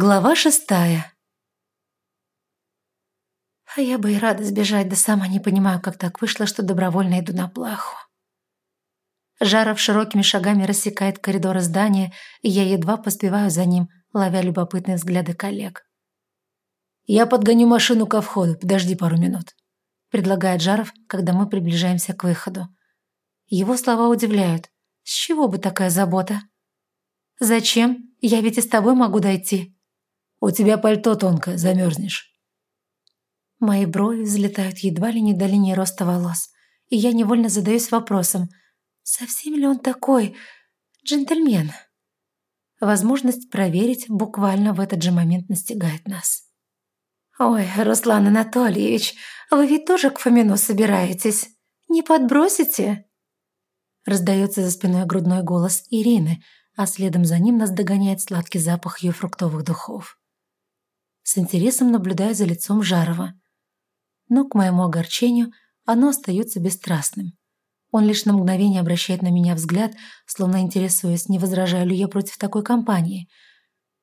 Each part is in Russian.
Глава шестая. А я бы и рада сбежать, да сама не понимаю, как так вышло, что добровольно иду на плаху. Жаров широкими шагами рассекает коридоры здания, и я едва поспеваю за ним, ловя любопытные взгляды коллег. «Я подгоню машину ко входу, подожди пару минут», — предлагает Жаров, когда мы приближаемся к выходу. Его слова удивляют. С чего бы такая забота? «Зачем? Я ведь и с тобой могу дойти», у тебя пальто тонкое, замерзнешь». Мои брови взлетают едва ли не до линии роста волос, и я невольно задаюсь вопросом, совсем ли он такой джентльмен? Возможность проверить буквально в этот же момент настигает нас. «Ой, Руслан Анатольевич, вы ведь тоже к Фомину собираетесь? Не подбросите?» Раздается за спиной грудной голос Ирины, а следом за ним нас догоняет сладкий запах ее фруктовых духов с интересом наблюдая за лицом Жарова. Но, к моему огорчению, оно остается бесстрастным. Он лишь на мгновение обращает на меня взгляд, словно интересуясь, не возражаю ли я против такой компании.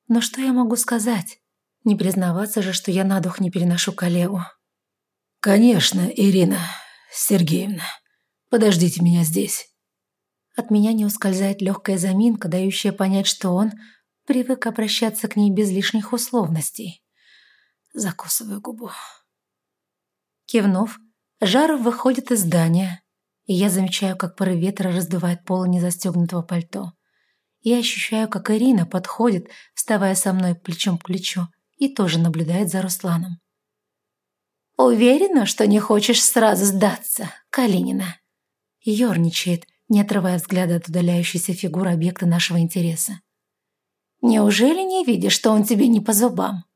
Но что я могу сказать? Не признаваться же, что я на дух не переношу коллегу. «Конечно, Ирина Сергеевна. Подождите меня здесь». От меня не ускользает легкая заминка, дающая понять, что он привык обращаться к ней без лишних условностей. Закусываю губу. Кивнув, Жаров выходит из здания, и я замечаю, как порыв ветра раздувает полы незастегнутого пальто. Я ощущаю, как Ирина подходит, вставая со мной плечом к плечу, и тоже наблюдает за Русланом. «Уверена, что не хочешь сразу сдаться, Калинина?» Ёрничает, не отрывая взгляда от удаляющейся фигуры объекта нашего интереса. «Неужели не видишь, что он тебе не по зубам?»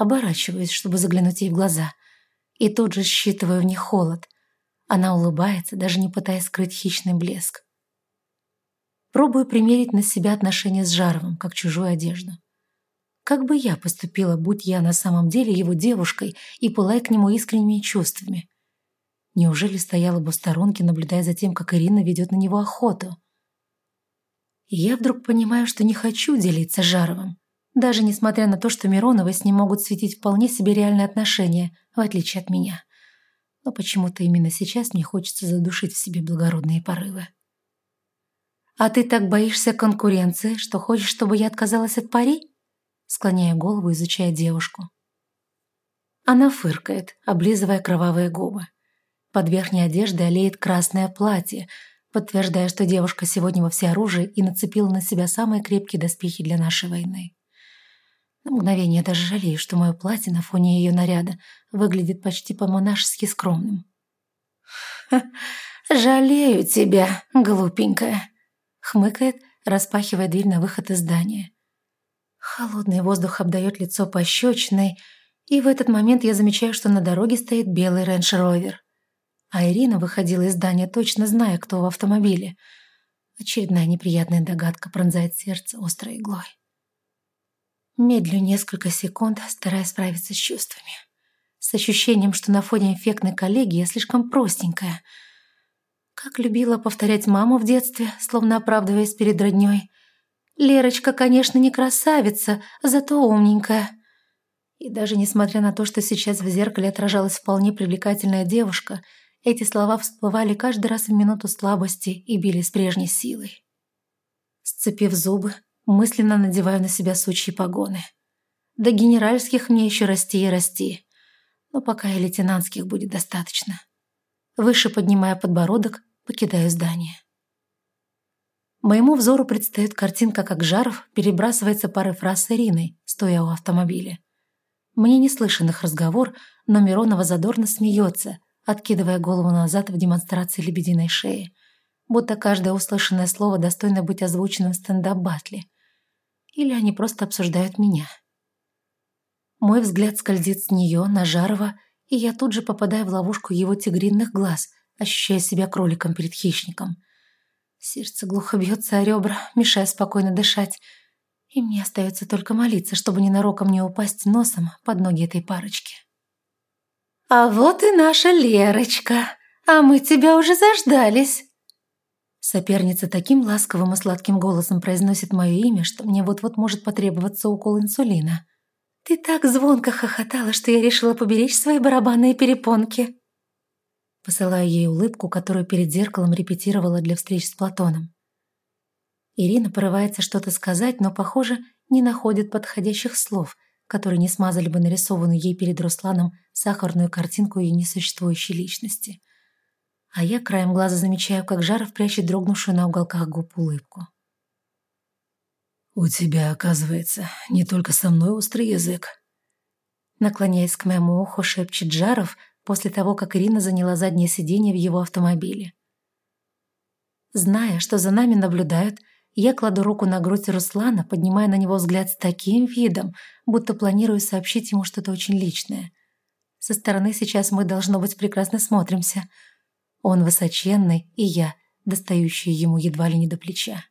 Оборачиваюсь, чтобы заглянуть ей в глаза. И тут же считываю в них холод. Она улыбается, даже не пытаясь скрыть хищный блеск. Пробую примерить на себя отношения с Жаровым, как чужую одежду. Как бы я поступила, будь я на самом деле его девушкой и пылая к нему искренними чувствами? Неужели стояла бы в сторонке, наблюдая за тем, как Ирина ведет на него охоту? И я вдруг понимаю, что не хочу делиться Жаровым. Даже несмотря на то, что Мироновы с ним могут светить вполне себе реальные отношения, в отличие от меня. Но почему-то именно сейчас мне хочется задушить в себе благородные порывы. «А ты так боишься конкуренции, что хочешь, чтобы я отказалась от пари?» Склоняя голову, изучая девушку. Она фыркает, облизывая кровавые губы. Под верхней одеждой олеет красное платье, подтверждая, что девушка сегодня во всеоружии и нацепила на себя самые крепкие доспехи для нашей войны. На мгновение даже жалею, что мое платье на фоне ее наряда выглядит почти по-монашески скромным. «Жалею тебя, глупенькая», — хмыкает, распахивая дверь на выход из здания. Холодный воздух обдает лицо пощечиной, и в этот момент я замечаю, что на дороге стоит белый Range Rover. А Ирина выходила из здания, точно зная, кто в автомобиле. Очередная неприятная догадка пронзает сердце острой иглой. Медлю несколько секунд, стараясь справиться с чувствами. С ощущением, что на фоне эффектной коллеги я слишком простенькая. Как любила повторять маму в детстве, словно оправдываясь перед роднёй. «Лерочка, конечно, не красавица, зато умненькая». И даже несмотря на то, что сейчас в зеркале отражалась вполне привлекательная девушка, эти слова всплывали каждый раз в минуту слабости и били с прежней силой. Сцепив зубы, Мысленно надеваю на себя сучьи погоны. До генеральских мне еще расти и расти. Но пока и лейтенантских будет достаточно. Выше поднимая подбородок, покидаю здание. Моему взору предстает картинка, как Жаров перебрасывается парой фраз с Ириной, стоя у автомобиля. Мне не слышен их разговор, но Миронова задорно смеется, откидывая голову назад в демонстрации лебединой шеи будто каждое услышанное слово достойно быть озвученным в стендап-батле. Или они просто обсуждают меня. Мой взгляд скользит с нее на Жарова, и я тут же попадаю в ловушку его тигринных глаз, ощущая себя кроликом перед хищником. Сердце глухо бьется о ребра, мешая спокойно дышать, и мне остается только молиться, чтобы ненароком не упасть носом под ноги этой парочки. «А вот и наша Лерочка, а мы тебя уже заждались!» Соперница таким ласковым и сладким голосом произносит мое имя, что мне вот-вот может потребоваться укол инсулина. «Ты так звонко хохотала, что я решила поберечь свои барабанные перепонки». Посылаю ей улыбку, которую перед зеркалом репетировала для встреч с Платоном. Ирина порывается что-то сказать, но, похоже, не находит подходящих слов, которые не смазали бы нарисованную ей перед Русланом сахарную картинку ее несуществующей личности а я краем глаза замечаю, как Жаров прячет дрогнувшую на уголках губ улыбку. «У тебя, оказывается, не только со мной острый язык». Наклоняясь к моему уху, шепчет Жаров после того, как Ирина заняла заднее сиденье в его автомобиле. Зная, что за нами наблюдают, я кладу руку на грудь Руслана, поднимая на него взгляд с таким видом, будто планирую сообщить ему что-то очень личное. Со стороны сейчас мы, должно быть, прекрасно смотримся — он высоченный, и я, достающая ему едва ли не до плеча.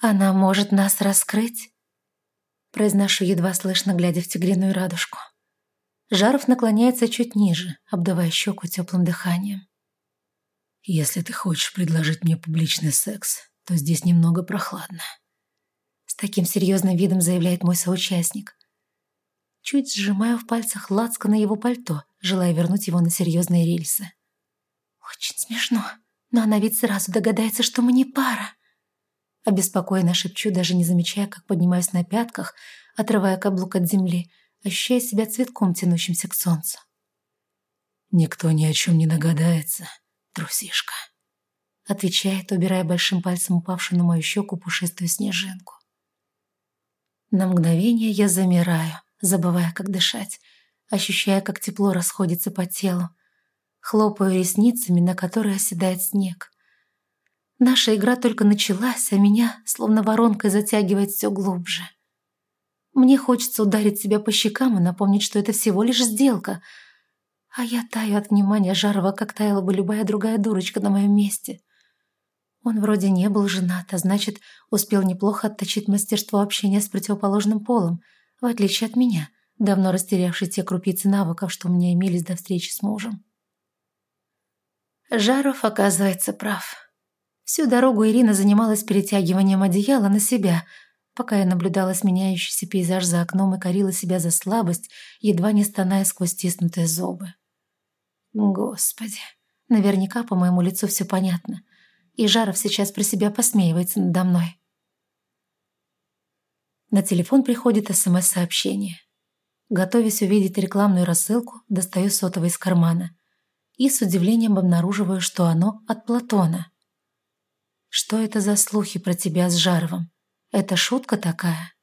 «Она может нас раскрыть?» Произношу едва слышно, глядя в тигриную радужку. Жаров наклоняется чуть ниже, обдавая щеку теплым дыханием. «Если ты хочешь предложить мне публичный секс, то здесь немного прохладно». С таким серьезным видом заявляет мой соучастник. Чуть сжимаю в пальцах лацко на его пальто, желая вернуть его на серьезные рельсы. «Очень смешно, но она ведь сразу догадается, что мы не пара». Обеспокоенно шепчу, даже не замечая, как поднимаюсь на пятках, отрывая каблук от земли, ощущая себя цветком, тянущимся к солнцу. «Никто ни о чем не догадается, трусишка», — отвечает, убирая большим пальцем упавшую на мою щеку пушистую снежинку. На мгновение я замираю, забывая, как дышать, ощущая, как тепло расходится по телу, хлопаю ресницами, на которые оседает снег. Наша игра только началась, а меня словно воронкой затягивает все глубже. Мне хочется ударить себя по щекам и напомнить, что это всего лишь сделка. А я таю от внимания Жарова, как таяла бы любая другая дурочка на моем месте. Он вроде не был женат, а значит, успел неплохо отточить мастерство общения с противоположным полом, в отличие от меня, давно растерявшей те крупицы навыков, что у меня имелись до встречи с мужем. Жаров, оказывается, прав. Всю дорогу Ирина занималась перетягиванием одеяла на себя, пока я наблюдала сменяющийся пейзаж за окном и корила себя за слабость, едва не стоная сквозь стиснутые зубы. Господи, наверняка по моему лицу все понятно. И Жаров сейчас про себя посмеивается надо мной. На телефон приходит СМС-сообщение. Готовясь увидеть рекламную рассылку, достаю сотовый из кармана – и с удивлением обнаруживаю, что оно от Платона. Что это за слухи про тебя с Жаровым? Это шутка такая?